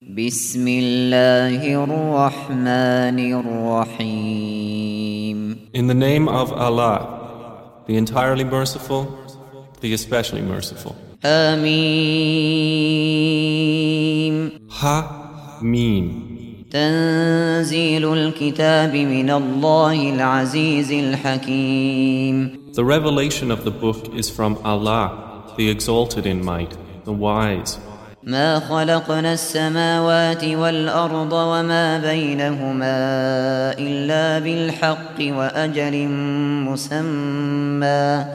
بسم الله الرحمن الرحيم In the name of Allah, the entirely merciful, the especially merciful. آمين Ha Meen. تنزيل الكتاب من الله العزيز الحكيم The revelation of the book is from Allah, the exalted in might, the wise. ما خلقنا السماوات والأرض وما بينهما إلا بالحق وأجل مسمى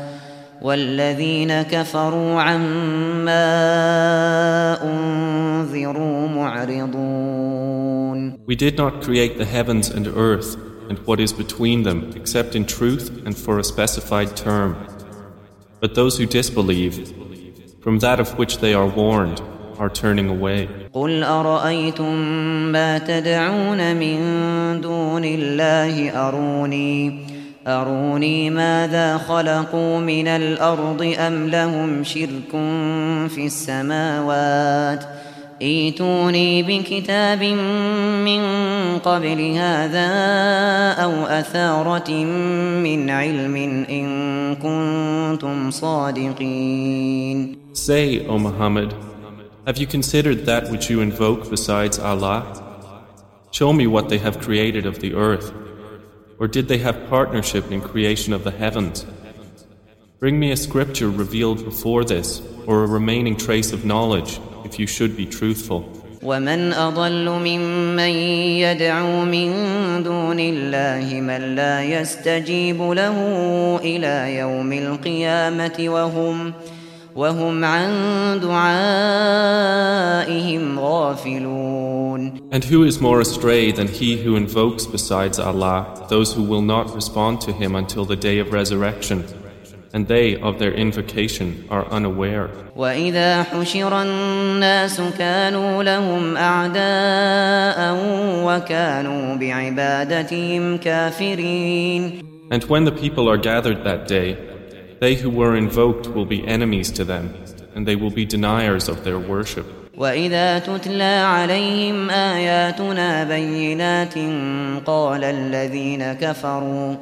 والذين كفروا عما أنذروا معرضون We did not create the heavens and earth and what is between them except in truth and for a specified term. But those who disbelieve, from that of which they are warned, are turning away. قل أرأيتم ما تدعون من دون الله أروني أروني ماذا خلقوا من الأرض أم لهم شرك في السماوات ايتوني بكتاب من قبل هذا أو أثارة من علم إن كنتم صادقين Say, O Muhammad, have you considered that which you invoke besides Allah? Show me what they have created of the earth. Or did they have partnership in creation of the heavens? Bring me a scripture revealed before this, or a remaining trace of knowledge, if you should be truthful. ومن أضل ممن يدعو من دون الله من لا يستجيب له إلى يوم القيامة وهم وهم عن دعائهم غافلون And who is more astray than he who invokes besides Allah those who will not respond to him until the day of resurrection, and they of their invocation are unaware. وإذا حشر الناس كانوا لهم أعداء وكانوا بعبادتهم كافرين And when the people are gathered that day, they who were invoked will be enemies to them, and they will be deniers of their worship. وإذا تتلى عليهم آياتنا بينات قال الذين كفروا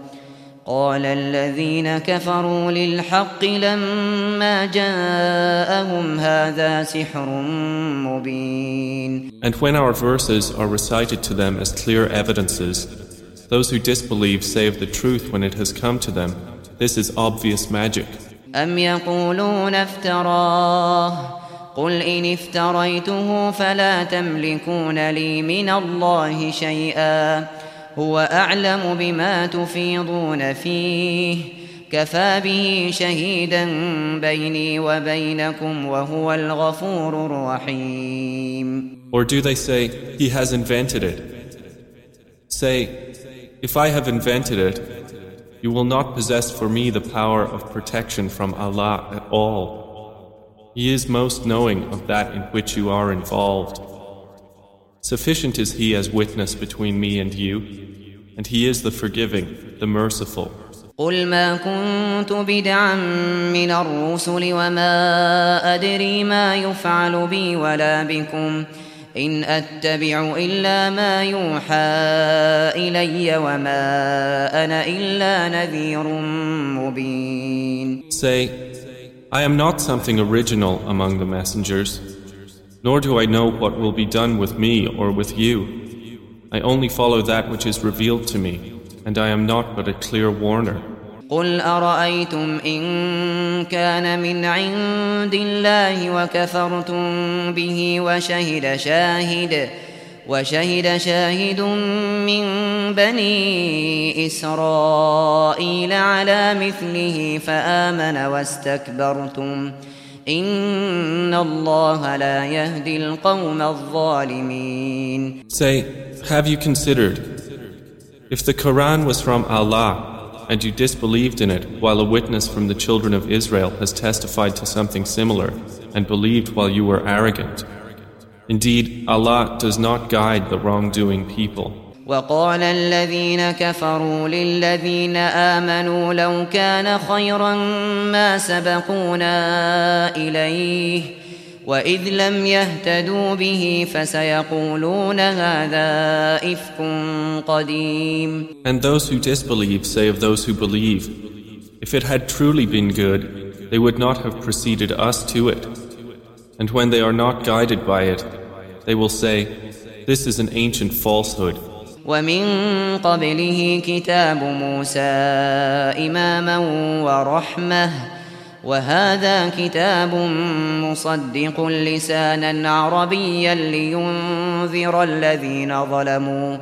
قال الذين كفروا للحق لما جاءهم هذا سحر مبين And when our verses are recited to them as clear evidences, those who disbelieve say of the truth when it has come to them, this is obvious magic. أم يقولون افتراه قل إن افتريته فلا تملكون لي من الله شيئا هو أعلم بما تفيضون فيه كفى به شهيدا بيني وبينكم وهو الغفور الرحيم Or do they say, He has invented it? Say, If I have invented it, you will not possess for me the power of protection from Allah at all. He is most knowing of that in which you are involved. Sufficient is He as witness between me and you, and He is the forgiving, the merciful. قل ما كنت بدعا من الرسل وما أدري ما يفعل بي ولا بكم إن أتبع إلا ما يوحى إلي وما أنا إلا نذير مبين Say, I am not something original among the messengers, nor do I know what will be done with me or with you. I only follow that which is revealed to me, and I am not but a clear warner. قل أرأيتم إن كان من عند الله وكفرتم به وشهد شاهد وشهد شاهد من بني إسرائيل على مثله فآمن واستكبرتم إن الله لا يهدي القوم الظالمين Say, have you considered, if the Quran was from Allah, and you disbelieved in it while a witness from the children of Israel has testified to something similar, and believed while you were arrogant. Indeed, Allah does not guide the wrongdoing people. وقال الذين كفروا للذين آمنوا لو كان خيرا ما سبقونا إليه وإذ لم يهتدوا به فسيقولون هذا إفك قديم And those who disbelieve say of those who believe, If it had truly been good, they would not have preceded us to it. And when they are not guided by it, they will say, This is an ancient falsehood. ومن قبله كتاب موسى إماما ورحمة وهذا كتاب مصدق لسانا عربيا لينذر الذين ظلموا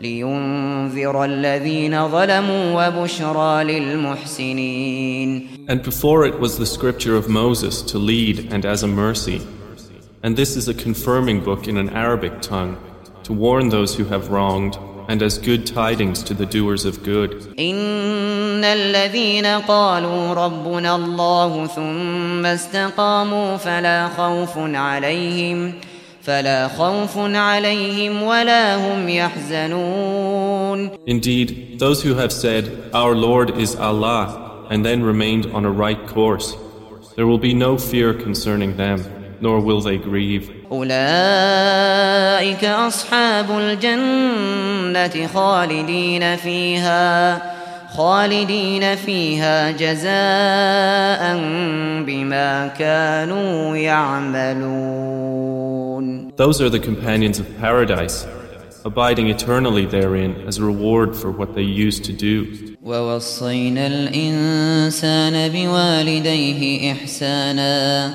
لينذر الذين ظلموا وبشرى للمحسنين And before it was the scripture of Moses to lead and as a mercy. And this is a confirming book in an Arabic tongue to warn those who have wronged and as good tidings to the doers of good. إن الذين قالوا ربنا الله ثم استقاموا فلا خوف عليهم فلا خوف عليهم ولا هم يحزنون Indeed, those who have said, Our Lord is Allah, and then remained on a right course, there will be no fear concerning them, nor will they grieve. أولئك أصحاب الجنة خالدين فيها خالدين فيها جزاء بما كانوا يعملون Those are the companions of paradise, abiding eternally therein as a reward for what they used to do. ووصينا الإنسان بوالديه إحسانا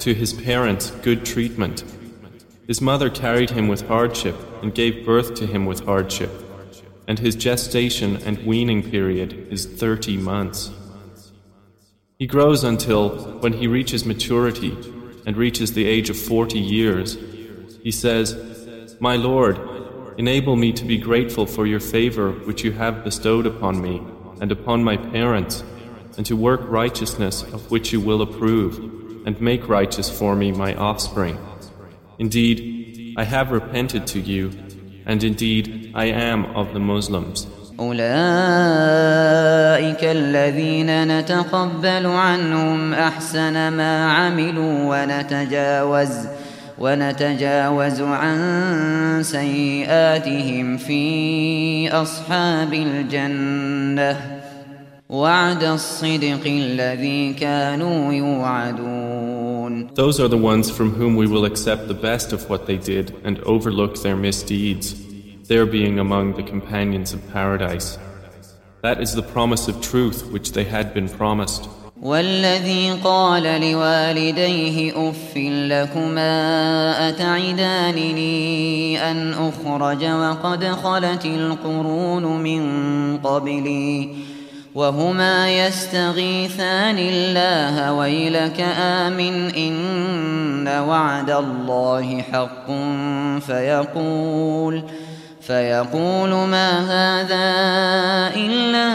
to his parents good treatment. His mother carried him with hardship and gave birth to him with hardship, and his gestation and weaning period is 30 months. He grows until, when he reaches maturity and reaches the age of 40 years, he says, My Lord, enable me to be grateful for your favor which you have bestowed upon me and upon my parents, and to work righteousness of which you will approve and make righteous for me my offspring. Indeed, I have repented to you, and indeed I am of the Muslims. أولئك الذين نتقبل عنهم أحسن ما عملوا ونتجاوز ونتجاوز عن سيئاتهم في أصحاب الجنة وعد الصدق الذي كانوا يوعدون Those are the ones from whom we will accept the best of what they did and overlook their misdeeds, their being among the companions of paradise. That is the promise of truth which they had been promised. والذي قال لوالديه أف لكما أتعدانني أن أخرج وقد خلت القرون من قبلي وهما يستغيثان الله ويلك آمن إن وعد الله حق فيقول فيقول ما هذا إلا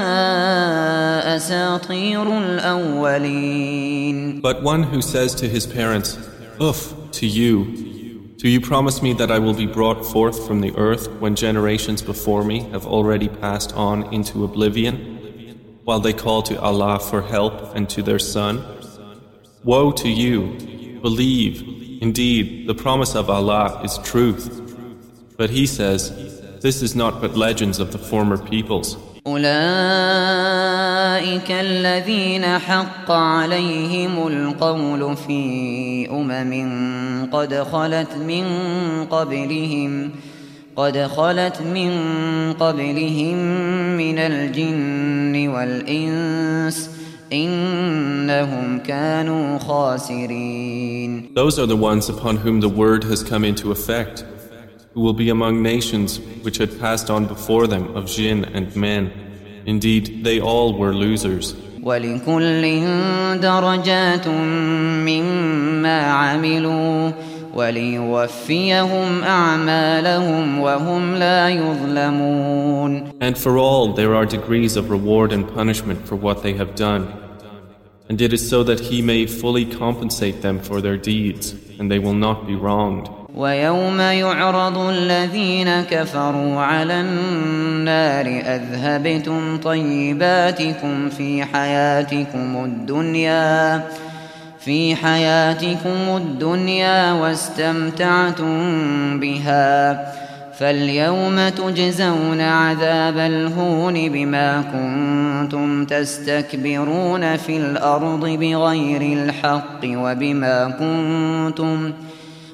أساطير الأولين But one who says to his parents, Uff, to you, do you promise me that I will be brought forth from the earth when generations before me have already passed on into oblivion, while they call to Allah for help and to their son? Woe to you! Believe, indeed, the promise of Allah is truth. But he says, This is not but legends of the former peoples. أولئك الذين حق عليهم القول في أمم قد خلت من قبلهم قد خلت من قبلهم من الجن والإنس إنهم كانوا خاسرين Those are the ones upon whom the word has come into effect, who will be among nations which had passed on before them of jinn and men. Indeed, they all were losers. ولكل درجات مما عملوا وليوفيهم أعمالهم وهم لا يظلمون And for all there are degrees of reward and punishment for what they have done. And it is so that he may fully compensate them for their deeds, and they will not be wronged. ويوم يعرض الذين كفروا على النار أذهبتم طيباتكم في حياتكم الدنيا في حياتكم الدنيا واستمتعتم بها فاليوم تجزون عذاب الهون بما كنتم تستكبرون في الأرض بغير الحق وبما كنتم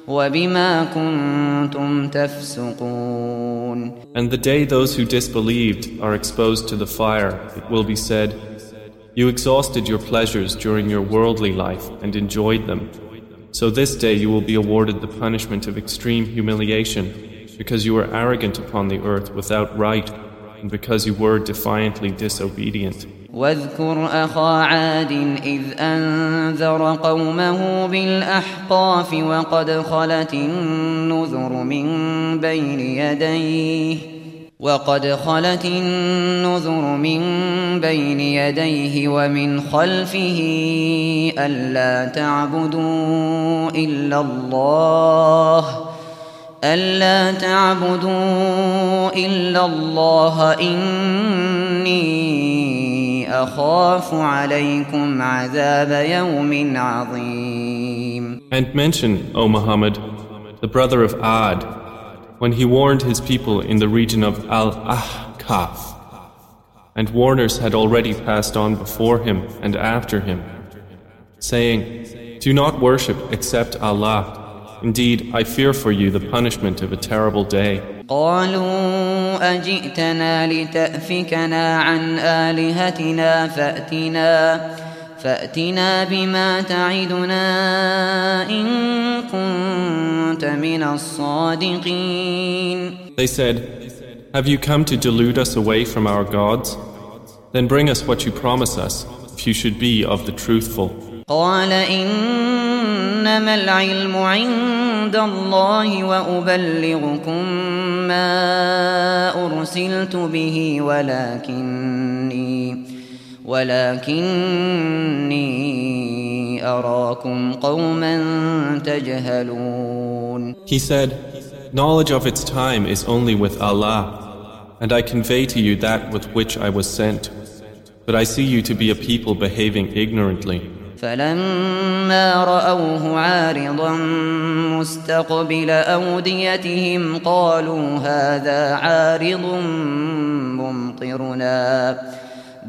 وبما كنتم تفسقون. And the day those who disbelieved are exposed to the fire, it will be said, You exhausted your pleasures during your worldly life and enjoyed them. So this day you will be awarded the punishment of extreme humiliation because you were arrogant upon the earth without right and because you were defiantly disobedient. واذكر أخا عاد إذ أنذر قومه بالأحقاف وقد خلت النذر من بين يديه وقد خلت النذر من بين يديه ومن خلفه ألا تعبدوا إلا الله ألا تعبدوا إلا الله إني أخاف عليكم عذاب يوم عظيم. And mention, O Muhammad, the brother of Ad, when he warned his people in the region of Al Ahqaf. And warners had already passed on before him and after him, saying, Do not worship except Allah. Indeed, I fear for you the punishment of a terrible day. قالوا أجئتنا لتأفكنا عن آلهتنا فأتنا فأتنا بما تعدنا إن كنت من الصادقين They said, Have you come to delude us away from our gods? Then bring us what you promise us, if you should be of the truthful. قال إنما العلم عند الله وأبلغكم ما أرسلت به ولكني ولكني أراكم قوما تجهلون He said, Knowledge of its time is only with Allah, and I convey to you that with which I was sent. But I see you to be a people behaving ignorantly. فلما رأوه عارضا مستقبل أوديتهم قالوا هذا عارض ممطرنا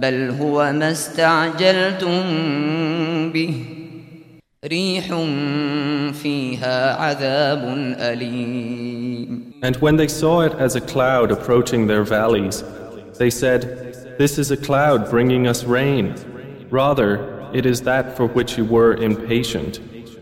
بل هو ما استعجلتم به ريح فيها عذاب أليم And when they saw it as a cloud approaching their valleys, they said, This is a cloud bringing us rain. Rather, it is that for which you were impatient,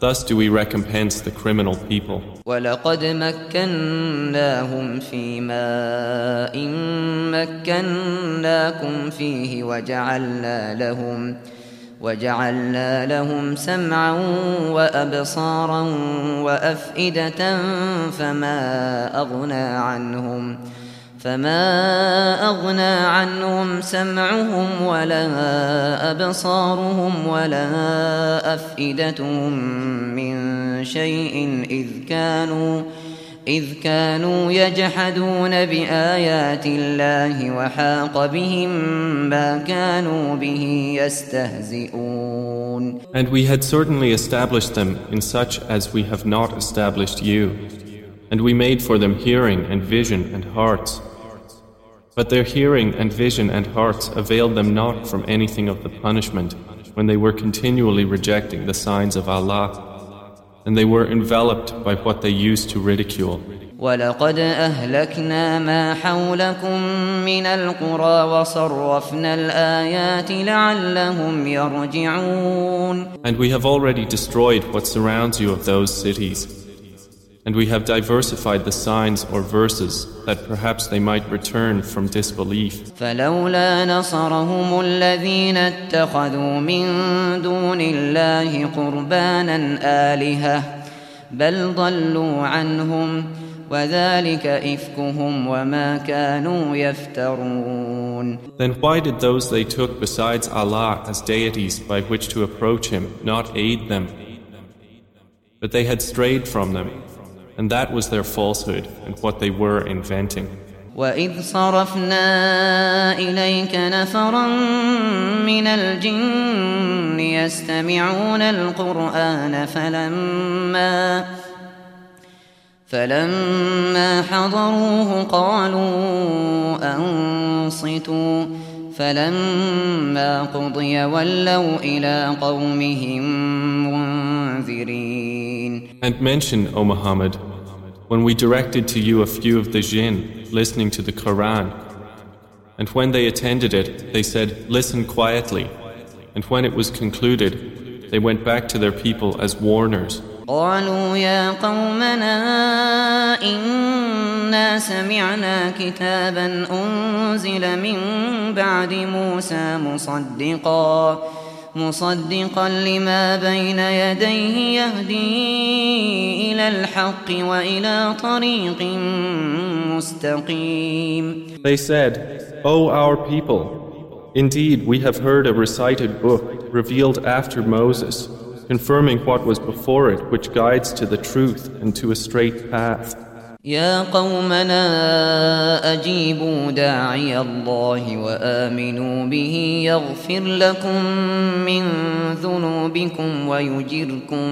Thus do we recompense the criminal people. ولقد مكناهم في ماء مكناكم فيه وجعلنا لهم وجعلنا لهم سمعا وأبصارا وأفئدة فما أغنى عنهم فما أغنى عنهم سمعهم ولا أبصارهم ولا أفئدتهم من شيء إذ كانوا إذ كانوا يجحدون بآيات الله وحاق بهم ما كانوا به يستهزئون And we had certainly established them in such as we have not established you. And we made for them hearing and vision and hearts. But their hearing and vision and hearts availed them not from anything of the punishment when they were continually rejecting the signs of Allah, and they were enveloped by what they used to ridicule. ولقد أهلكنا ما حولكم من القرى وصرفنا الآيات لعلهم يرجعون And we have already destroyed what surrounds you of those cities and we have diversified the signs or verses that perhaps they might return from disbelief. فلولا نصرهم الذين اتخذوا من دون الله قربانا آلهة بل ضلوا عنهم وذلك إفكهم وما كانوا يفترون Then why did those they took besides Allah as deities by which to approach Him not aid them? But they had strayed from them and that was their falsehood and what they were inventing. وإذ صرفنا إليك نفرا من الجن يستمعون القرآن فلما فلما حضروه قالوا أنصتوا فلما قضي ولوا إلى قومهم منذرين And mention, O Muhammad, when we directed to you a few of the jinn listening to the Quran. And when they attended it, they said, Listen quietly. And when it was concluded, they went back to their people as warners. قالوا يا قومنا إنا سمعنا كتابا أنزل من بعد موسى مصدقا مصدقا لما بين يديه يهدي إلى الحق وإلى طريق مستقيم They said, O our people, indeed we have heard a recited book revealed after Moses confirming what was before it, which guides to the truth and to a straight path. يا قومنا أجيبوا داعي الله وآمنوا به يغفر لكم من ذنوبكم ويجركم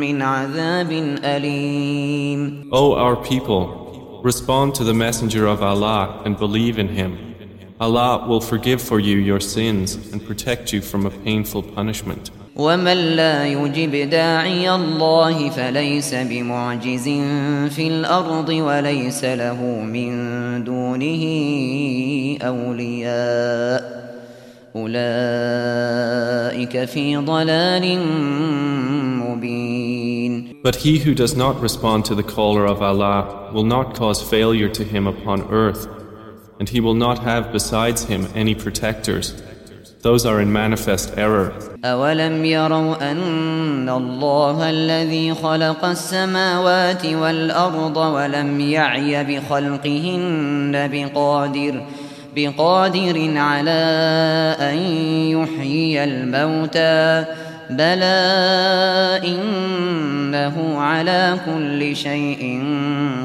من عذاب أليم O our people, respond to the messenger of Allah and believe in him. Allah will forgive for you your sins and protect you from a painful punishment. ومن لا يجب داعي الله فليس بمعجز في الأرض وليس له من دونه أولياء أولئك في ضلال مبين But he who does not respond to the caller of Allah will not cause failure to him upon earth, and he will not have besides him any protectors. Those are in manifest error. أولم يروا أن الله الذي خلق السماوات والأرض ولم يعي بخلقهن بقادر بقادر على أن يحيي الموتى بلى إنه على كل شيء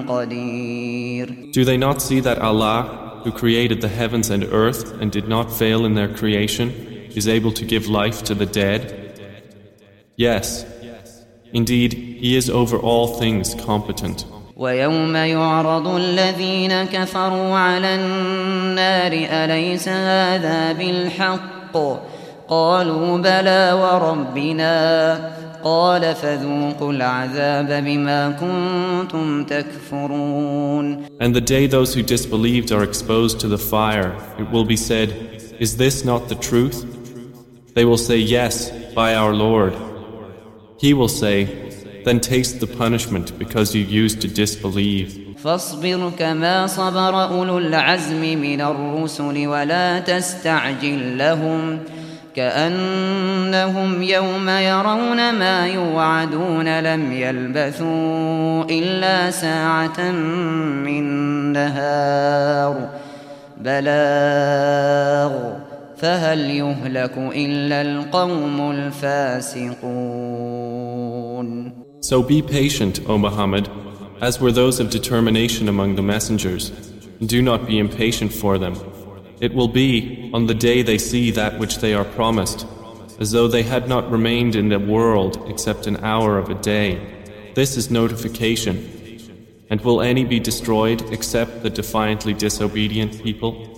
قدير Do they not see that Allah who created the heavens and earth and did not fail in their creation, is able to give life to the dead? Yes, indeed, He is over all things competent. ويوم يعرض الذين كفروا على النار أليس هذا بالحق قالوا بلى وربنا قال فذوقوا العذاب بما كنتم تكفرون And the day those who disbelieved are exposed to the fire, it will be said, Is this not the truth? They will say, Yes, by our Lord. He will say, Then taste the punishment because you used to disbelieve. فاصبر كما صبر أولو العزم من الرسل ولا تستعجل لهم كأنهم يوم يرون ما يوعدون لم يلبثوا إلا ساعة من نهار بلاغ فهل يهلك إلا القوم الفاسقون So be patient, O Muhammad, as were those of determination among the messengers. Do not be impatient for them. It will be, on the day they see that which they are promised, as though they had not remained in the world except an hour of a day. This is notification. And will any be destroyed except the defiantly disobedient people?